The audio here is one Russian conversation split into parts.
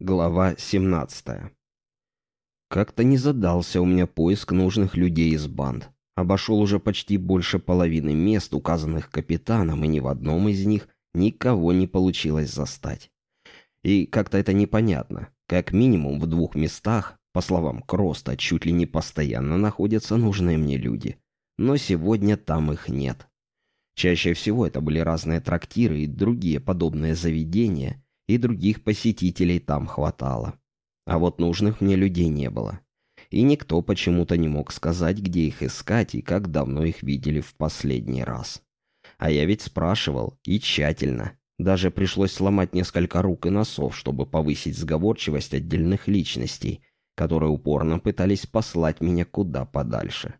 Глава 17 Как-то не задался у меня поиск нужных людей из банд. Обошел уже почти больше половины мест, указанных капитаном, и ни в одном из них никого не получилось застать. И как-то это непонятно. Как минимум в двух местах, по словам Кроста, чуть ли не постоянно находятся нужные мне люди. Но сегодня там их нет. Чаще всего это были разные трактиры и другие подобные заведения – и других посетителей там хватало. А вот нужных мне людей не было. И никто почему-то не мог сказать, где их искать и как давно их видели в последний раз. А я ведь спрашивал, и тщательно. Даже пришлось сломать несколько рук и носов, чтобы повысить сговорчивость отдельных личностей, которые упорно пытались послать меня куда подальше.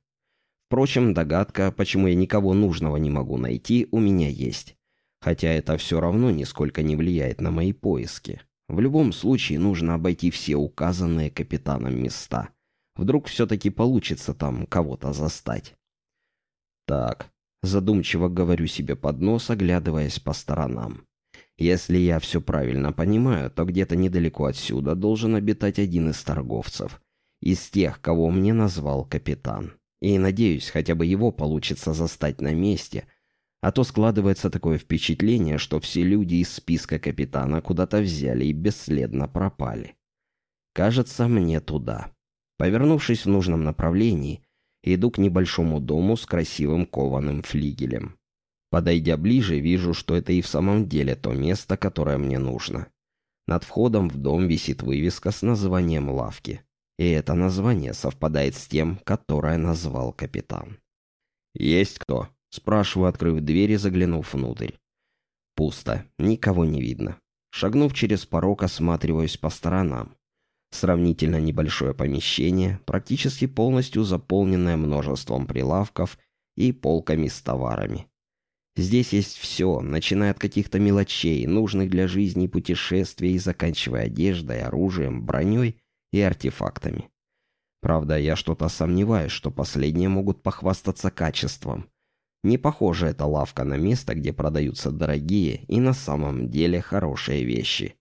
Впрочем, догадка, почему я никого нужного не могу найти, у меня есть. Хотя это все равно нисколько не влияет на мои поиски. В любом случае нужно обойти все указанные капитаном места. Вдруг все-таки получится там кого-то застать. Так, задумчиво говорю себе под нос, оглядываясь по сторонам. Если я все правильно понимаю, то где-то недалеко отсюда должен обитать один из торговцев. Из тех, кого мне назвал капитан. И надеюсь, хотя бы его получится застать на месте – а то складывается такое впечатление, что все люди из списка капитана куда-то взяли и бесследно пропали. Кажется, мне туда. Повернувшись в нужном направлении, иду к небольшому дому с красивым кованым флигелем. Подойдя ближе, вижу, что это и в самом деле то место, которое мне нужно. Над входом в дом висит вывеска с названием лавки. И это название совпадает с тем, которое назвал капитан. «Есть кто?» Спрашиваю, открыв дверь и заглянув внутрь. Пусто, никого не видно. Шагнув через порог, осматриваюсь по сторонам. Сравнительно небольшое помещение, практически полностью заполненное множеством прилавков и полками с товарами. Здесь есть все, начиная от каких-то мелочей, нужных для жизни и путешествий, и заканчивая одеждой, оружием, броней и артефактами. Правда, я что-то сомневаюсь, что последние могут похвастаться качеством. Не похожа эта лавка на место, где продаются дорогие и на самом деле хорошие вещи.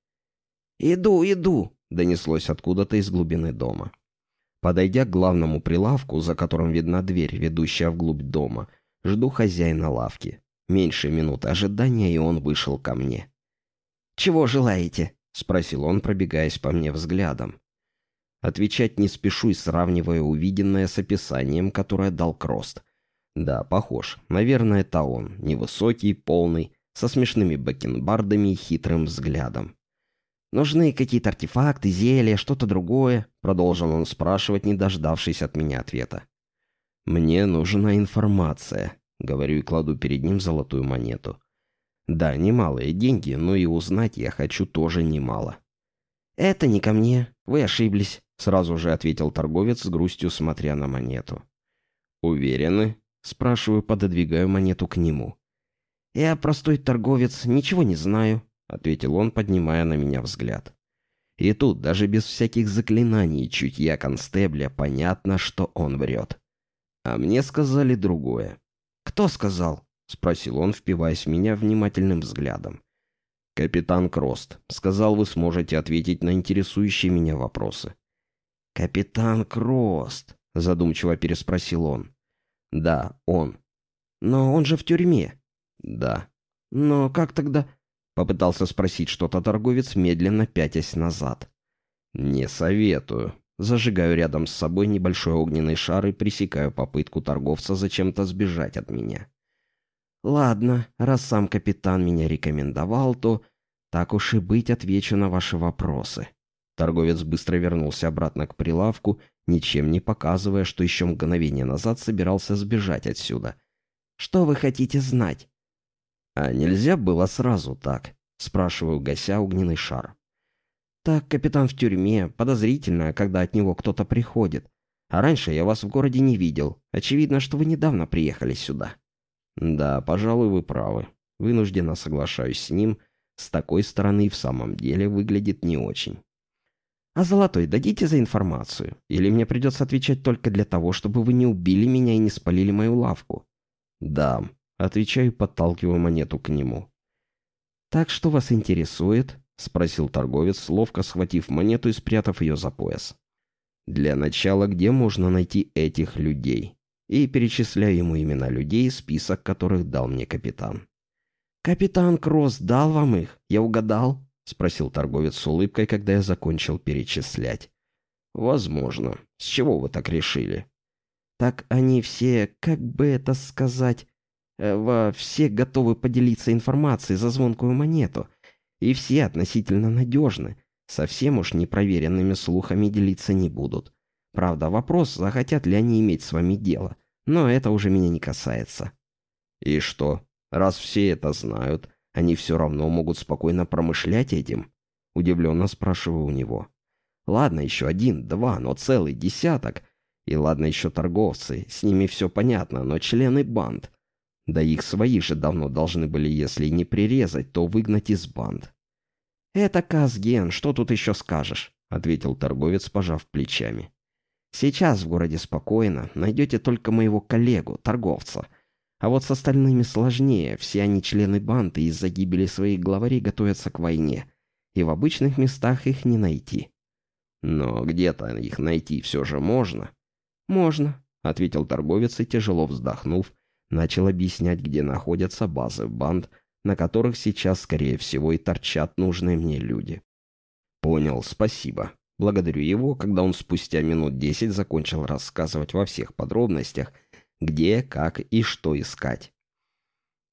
«Иду, иду!» — донеслось откуда-то из глубины дома. Подойдя к главному прилавку, за которым видна дверь, ведущая вглубь дома, жду хозяина лавки. Меньше минуты ожидания, и он вышел ко мне. «Чего желаете?» — спросил он, пробегаясь по мне взглядом. Отвечать не спешу и сравнивая увиденное с описанием, которое дал Крост. Да, похож. Наверное, это он. Невысокий, полный, со смешными бакенбардами и хитрым взглядом. «Нужны какие-то артефакты, зелья, что-то другое?» Продолжил он спрашивать, не дождавшись от меня ответа. «Мне нужна информация», — говорю и кладу перед ним золотую монету. «Да, немалые деньги, но и узнать я хочу тоже немало». «Это не ко мне. Вы ошиблись», — сразу же ответил торговец с грустью, смотря на монету. «Уверены?» Спрашиваю, пододвигаю монету к нему. «Я простой торговец, ничего не знаю», — ответил он, поднимая на меня взгляд. И тут, даже без всяких заклинаний и чутья констебля, понятно, что он врет. А мне сказали другое. «Кто сказал?» — спросил он, впиваясь в меня внимательным взглядом. «Капитан Крост. Сказал, вы сможете ответить на интересующие меня вопросы». «Капитан Крост», — задумчиво переспросил он. Да, он. Но он же в тюрьме. Да. Но как тогда... Попытался спросить что-то торговец, медленно пятясь назад. Не советую. Зажигаю рядом с собой небольшой огненный шар и пресекаю попытку торговца зачем-то сбежать от меня. Ладно, раз сам капитан меня рекомендовал, то так уж и быть отвечу на ваши вопросы. Торговец быстро вернулся обратно к прилавку, ничем не показывая, что еще мгновение назад собирался сбежать отсюда. «Что вы хотите знать?» «А нельзя было сразу так?» — спрашиваю, гася огненный шар. «Так, капитан в тюрьме, подозрительно, когда от него кто-то приходит. А раньше я вас в городе не видел. Очевидно, что вы недавно приехали сюда». «Да, пожалуй, вы правы. Вынужденно соглашаюсь с ним. С такой стороны в самом деле выглядит не очень». «А золотой дадите за информацию? Или мне придется отвечать только для того, чтобы вы не убили меня и не спалили мою лавку?» «Дам», — отвечаю, подталкиваю монету к нему. «Так что вас интересует?» — спросил торговец, ловко схватив монету и спрятав ее за пояс. «Для начала, где можно найти этих людей?» И перечисляю ему имена людей, список которых дал мне капитан. «Капитан Кросс дал вам их? Я угадал?» — спросил торговец с улыбкой, когда я закончил перечислять. «Возможно. С чего вы так решили?» «Так они все, как бы это сказать, э, во все готовы поделиться информацией за звонкую монету. И все относительно надежны. Совсем уж непроверенными слухами делиться не будут. Правда, вопрос, захотят ли они иметь с вами дело. Но это уже меня не касается. И что? Раз все это знают, они все равно могут спокойно промышлять этим? Удивленно спрашиваю у него. Ладно, еще один, два, но целый десяток. И ладно еще торговцы, с ними все понятно, но члены банд. Да их свои же давно должны были, если не прирезать, то выгнать из банд. «Это Казген, что тут еще скажешь?» — ответил торговец, пожав плечами. «Сейчас в городе спокойно, найдете только моего коллегу, торговца. А вот с остальными сложнее, все они члены банды из-за гибели своих главарей готовятся к войне, и в обычных местах их не найти». «Но где-то их найти все же можно?» «Можно», — ответил торговец и, тяжело вздохнув, начал объяснять, где находятся базы банд, на которых сейчас, скорее всего, и торчат нужные мне люди. Понял, спасибо. Благодарю его, когда он спустя минут десять закончил рассказывать во всех подробностях, где, как и что искать.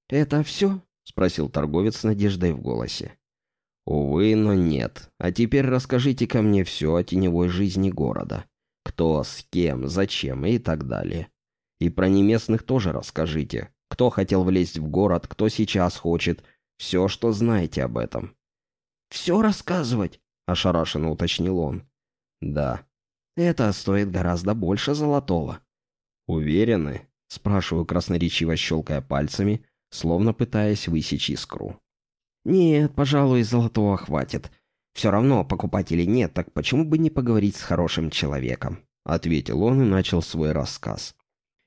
«Это все?» — спросил торговец с надеждой в голосе. «Увы, но нет. А теперь расскажите ко мне все о теневой жизни города. Кто, с кем, зачем и так далее. И про неместных тоже расскажите. Кто хотел влезть в город, кто сейчас хочет. Все, что знаете об этом». «Все рассказывать?» — ошарашенно уточнил он. «Да». «Это стоит гораздо больше золотого». «Уверены?» — спрашиваю красноречиво, щелкая пальцами, словно пытаясь высечь искру. «Нет, пожалуй, золотого хватит. Все равно покупателей нет, так почему бы не поговорить с хорошим человеком?» — ответил он и начал свой рассказ.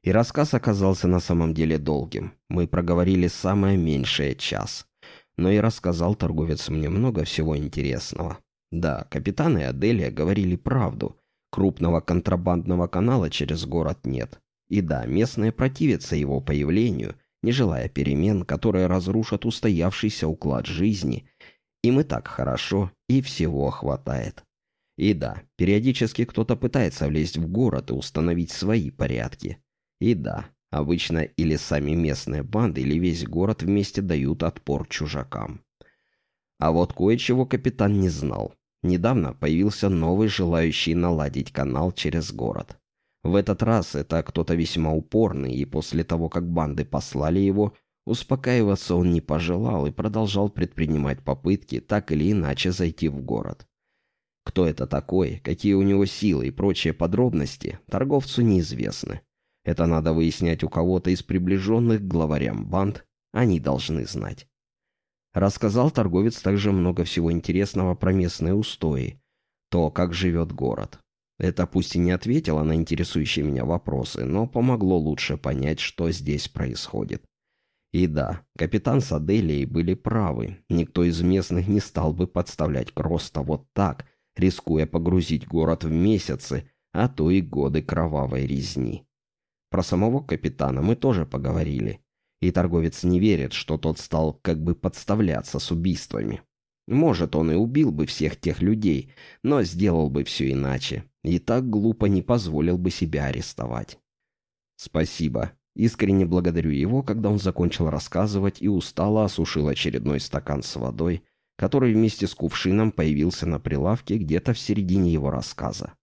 И рассказ оказался на самом деле долгим. Мы проговорили самое меньшее час. Но и рассказал торговец мне много всего интересного. Да, капитан и Аделия говорили правду. Крупного контрабандного канала через город нет. И да, местные противятся его появлению, не желая перемен, которые разрушат устоявшийся уклад жизни. Им и так хорошо, и всего хватает. И да, периодически кто-то пытается влезть в город и установить свои порядки. И да, обычно или сами местные банды, или весь город вместе дают отпор чужакам. А вот кое-чего капитан не знал. Недавно появился новый желающий наладить канал через город. В этот раз это кто-то весьма упорный, и после того, как банды послали его, успокаиваться он не пожелал и продолжал предпринимать попытки так или иначе зайти в город. Кто это такой, какие у него силы и прочие подробности, торговцу неизвестны. Это надо выяснять у кого-то из приближенных к главарям банд, они должны знать. Рассказал торговец также много всего интересного про местные устои, то, как живет город. Это пусть и не ответило на интересующие меня вопросы, но помогло лучше понять, что здесь происходит. И да, капитан с Аделией были правы. Никто из местных не стал бы подставлять Кроста вот так, рискуя погрузить город в месяцы, а то и годы кровавой резни. Про самого капитана мы тоже поговорили. И торговец не верит, что тот стал как бы подставляться с убийствами. Может, он и убил бы всех тех людей, но сделал бы все иначе. И так глупо не позволил бы себя арестовать. Спасибо. Искренне благодарю его, когда он закончил рассказывать и устало осушил очередной стакан с водой, который вместе с кувшином появился на прилавке где-то в середине его рассказа.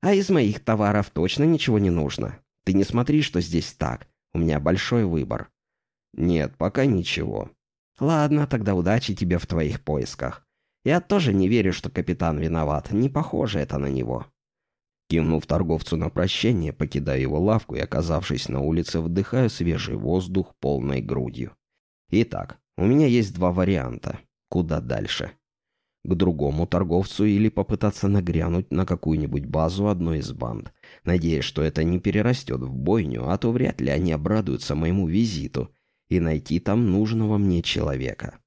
«А из моих товаров точно ничего не нужно?» Ты не смотри, что здесь так. У меня большой выбор. Нет, пока ничего. Ладно, тогда удачи тебе в твоих поисках. Я тоже не верю, что капитан виноват. Не похоже это на него. Кивнув торговцу на прощение, покидаю его лавку и, оказавшись на улице, вдыхаю свежий воздух полной грудью. Итак, у меня есть два варианта. Куда дальше? к другому торговцу или попытаться нагрянуть на какую-нибудь базу одной из банд, надеясь, что это не перерастет в бойню, а то вряд ли они обрадуются моему визиту и найти там нужного мне человека.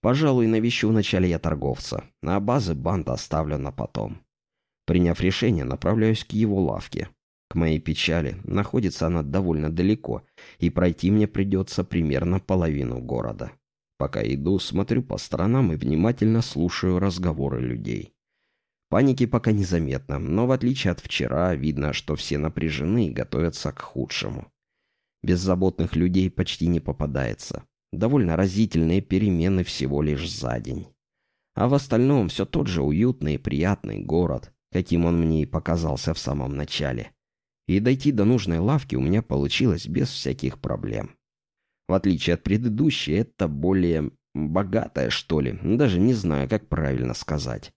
Пожалуй, навещу вначале я торговца, а базы банда оставлю на потом. Приняв решение, направляюсь к его лавке. К моей печали, находится она довольно далеко, и пройти мне придется примерно половину города. Пока иду, смотрю по сторонам и внимательно слушаю разговоры людей. Паники пока незаметно, но в отличие от вчера, видно, что все напряжены и готовятся к худшему. Беззаботных людей почти не попадается. Довольно разительные перемены всего лишь за день. А в остальном все тот же уютный и приятный город, каким он мне и показался в самом начале. И дойти до нужной лавки у меня получилось без всяких проблем. В отличие от предыдущей, это более богатая, что ли, даже не знаю, как правильно сказать.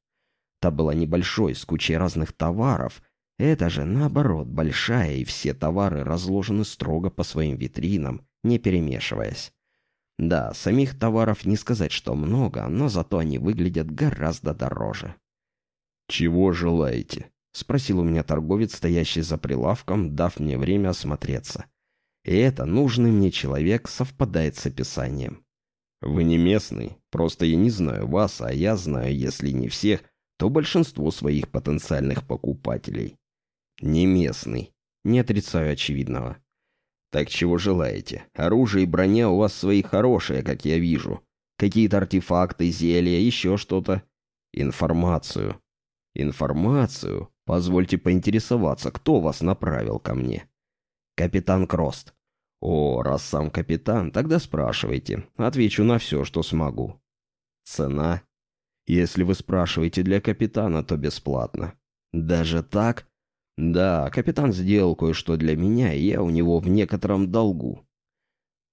Та была небольшой, с кучей разных товаров, это же, наоборот, большая, и все товары разложены строго по своим витринам, не перемешиваясь. Да, самих товаров не сказать, что много, но зато они выглядят гораздо дороже. «Чего желаете?» — спросил у меня торговец, стоящий за прилавком, дав мне время осмотреться. И это нужный мне человек совпадает с описанием. «Вы не местный, просто я не знаю вас, а я знаю, если не всех, то большинство своих потенциальных покупателей. Не местный. Не отрицаю очевидного. Так чего желаете? Оружие и броня у вас свои хорошие, как я вижу. Какие-то артефакты, зелья, еще что-то. Информацию. Информацию? Позвольте поинтересоваться, кто вас направил ко мне? Капитан Крост. О, раз сам капитан, тогда спрашивайте. Отвечу на все, что смогу. Цена? Если вы спрашиваете для капитана, то бесплатно. Даже так? Да, капитан сделал кое-что для меня, и я у него в некотором долгу.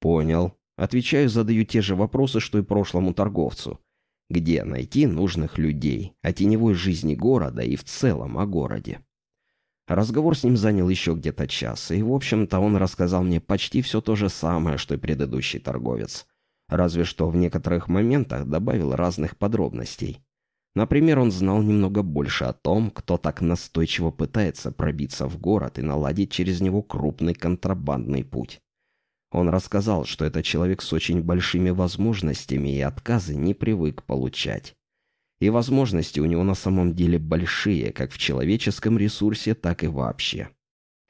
Понял. Отвечаю, задаю те же вопросы, что и прошлому торговцу. Где найти нужных людей, о теневой жизни города и в целом о городе. Разговор с ним занял еще где-то час, и, в общем-то, он рассказал мне почти все то же самое, что и предыдущий торговец. Разве что в некоторых моментах добавил разных подробностей. Например, он знал немного больше о том, кто так настойчиво пытается пробиться в город и наладить через него крупный контрабандный путь. Он рассказал, что это человек с очень большими возможностями и отказы не привык получать. И возможности у него на самом деле большие, как в человеческом ресурсе, так и вообще.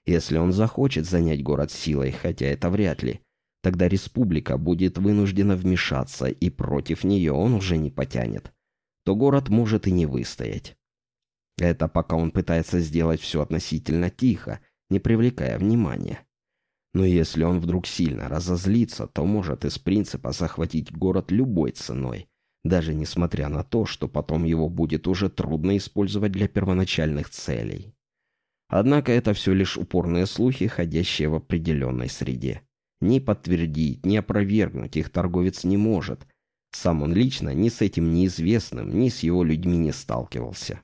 Если он захочет занять город силой, хотя это вряд ли, тогда республика будет вынуждена вмешаться, и против нее он уже не потянет то город может и не выстоять. Это пока он пытается сделать все относительно тихо, не привлекая внимания. Но если он вдруг сильно разозлится, то может из принципа захватить город любой ценой, даже несмотря на то, что потом его будет уже трудно использовать для первоначальных целей. Однако это все лишь упорные слухи, ходящие в определенной среде. Ни подтвердить, ни опровергнуть их торговец не может, сам он лично ни с этим неизвестным, ни с его людьми не сталкивался.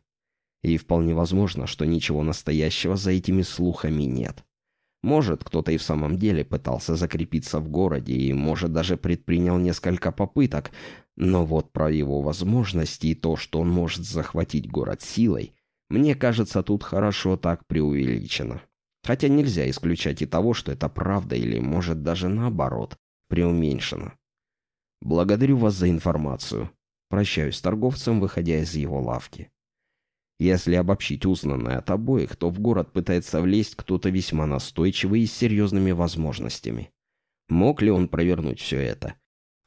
И вполне возможно, что ничего настоящего за этими слухами нет. Может, кто-то и в самом деле пытался закрепиться в городе и, может, даже предпринял несколько попыток, но вот про его возможности и то, что он может захватить город силой, мне кажется, тут хорошо так преувеличено. Хотя нельзя исключать и того, что это правда или, может, даже наоборот, преуменьшено. Благодарю вас за информацию. Прощаюсь с торговцем, выходя из его лавки. Если обобщить узнанное от обоих, то в город пытается влезть кто-то весьма настойчивый и с серьезными возможностями. Мог ли он провернуть все это?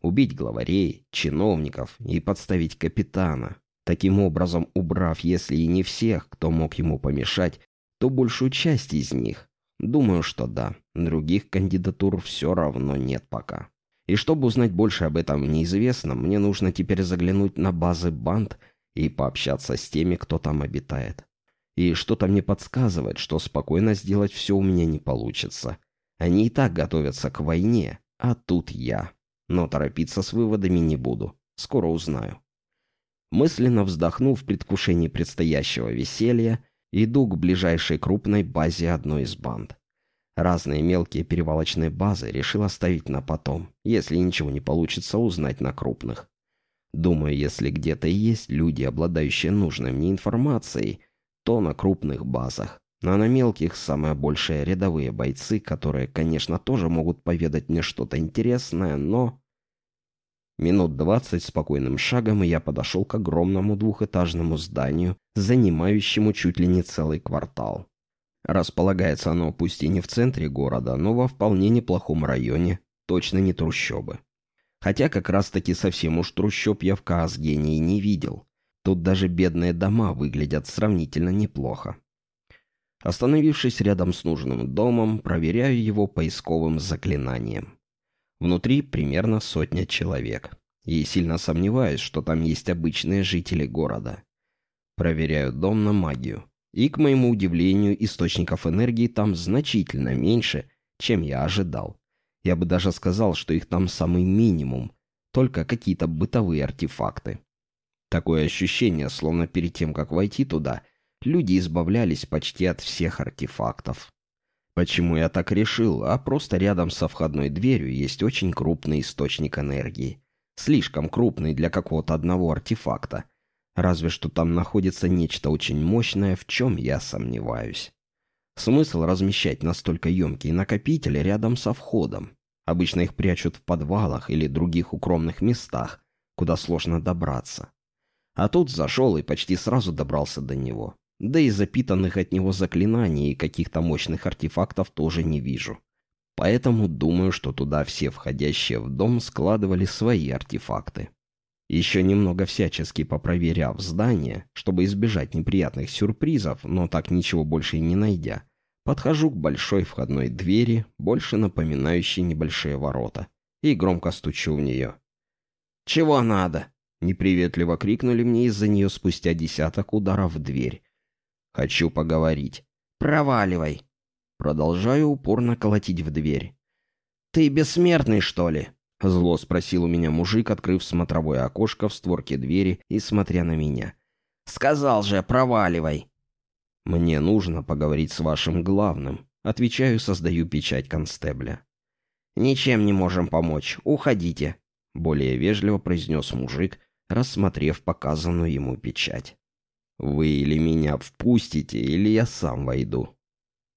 Убить главарей, чиновников и подставить капитана, таким образом убрав, если и не всех, кто мог ему помешать, то большую часть из них? Думаю, что да. Других кандидатур все равно нет пока. И чтобы узнать больше об этом неизвестном, мне нужно теперь заглянуть на базы банд и пообщаться с теми, кто там обитает. И что-то мне подсказывает, что спокойно сделать все у меня не получится. Они и так готовятся к войне, а тут я. Но торопиться с выводами не буду. Скоро узнаю. Мысленно вздохнув в предвкушении предстоящего веселья, иду к ближайшей крупной базе одной из банд. Разные мелкие перевалочные базы решил оставить на потом, если ничего не получится узнать на крупных. Думаю, если где-то есть люди, обладающие нужной мне информацией, то на крупных базах. А на мелких самое большее рядовые бойцы, которые, конечно, тоже могут поведать мне что-то интересное, но... Минут двадцать спокойным шагом, я подошел к огромному двухэтажному зданию, занимающему чуть ли не целый квартал. Располагается оно пусть и не в центре города, но во вполне неплохом районе, точно не трущобы. Хотя как раз-таки совсем уж трущоб я в Каасгении не видел. Тут даже бедные дома выглядят сравнительно неплохо. Остановившись рядом с нужным домом, проверяю его поисковым заклинанием. Внутри примерно сотня человек. И сильно сомневаюсь, что там есть обычные жители города. Проверяю дом на магию. И, к моему удивлению, источников энергии там значительно меньше, чем я ожидал. Я бы даже сказал, что их там самый минимум, только какие-то бытовые артефакты. Такое ощущение, словно перед тем, как войти туда, люди избавлялись почти от всех артефактов. Почему я так решил? А просто рядом со входной дверью есть очень крупный источник энергии. Слишком крупный для какого-то одного артефакта. Разве что там находится нечто очень мощное, в чем я сомневаюсь. Смысл размещать настолько емкие накопители рядом со входом? Обычно их прячут в подвалах или других укромных местах, куда сложно добраться. А тут зашел и почти сразу добрался до него. Да и запитанных от него заклинаний и каких-то мощных артефактов тоже не вижу. Поэтому думаю, что туда все входящие в дом складывали свои артефакты. Еще немного всячески попроверяв здание, чтобы избежать неприятных сюрпризов, но так ничего больше и не найдя, подхожу к большой входной двери, больше напоминающей небольшие ворота, и громко стучу в нее. «Чего надо?» — неприветливо крикнули мне из-за нее спустя десяток ударов в дверь. «Хочу поговорить». «Проваливай!» Продолжаю упорно колотить в дверь. «Ты бессмертный, что ли?» Зло спросил у меня мужик, открыв смотровое окошко в створке двери и смотря на меня. «Сказал же, проваливай!» «Мне нужно поговорить с вашим главным». Отвечаю, создаю печать констебля. «Ничем не можем помочь. Уходите», — более вежливо произнес мужик, рассмотрев показанную ему печать. «Вы или меня впустите, или я сам войду».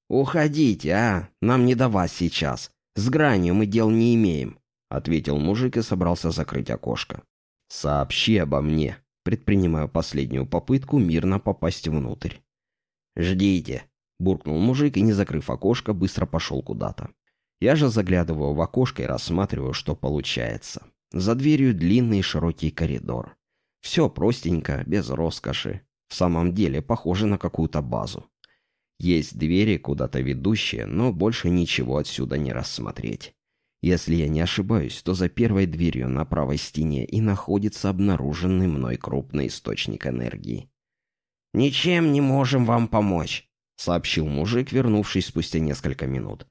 «Уходите, а! Нам не до вас сейчас. С гранью мы дел не имеем», — ответил мужик и собрался закрыть окошко. «Сообщи обо мне», — предпринимаю последнюю попытку мирно попасть внутрь. «Ждите», — буркнул мужик и, не закрыв окошко, быстро пошел куда-то. Я же заглядываю в окошко и рассматриваю, что получается. За дверью длинный широкий коридор. Все простенько, без роскоши. В самом деле похоже на какую-то базу. Есть двери, куда-то ведущие, но больше ничего отсюда не рассмотреть. Если я не ошибаюсь, то за первой дверью на правой стене и находится обнаруженный мной крупный источник энергии. «Ничем не можем вам помочь», — сообщил мужик, вернувшись спустя несколько минут.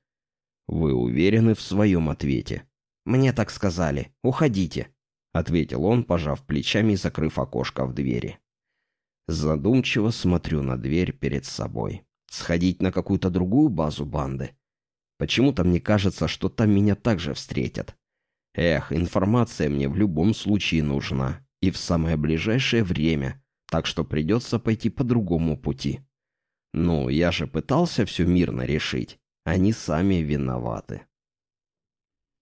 «Вы уверены в своем ответе?» «Мне так сказали. Уходите», — ответил он, пожав плечами и закрыв окошко в двери. Задумчиво смотрю на дверь перед собой. Сходить на какую-то другую базу банды? Почему-то мне кажется, что там меня также встретят. Эх, информация мне в любом случае нужна. И в самое ближайшее время. Так что придется пойти по другому пути. Ну, я же пытался все мирно решить. Они сами виноваты.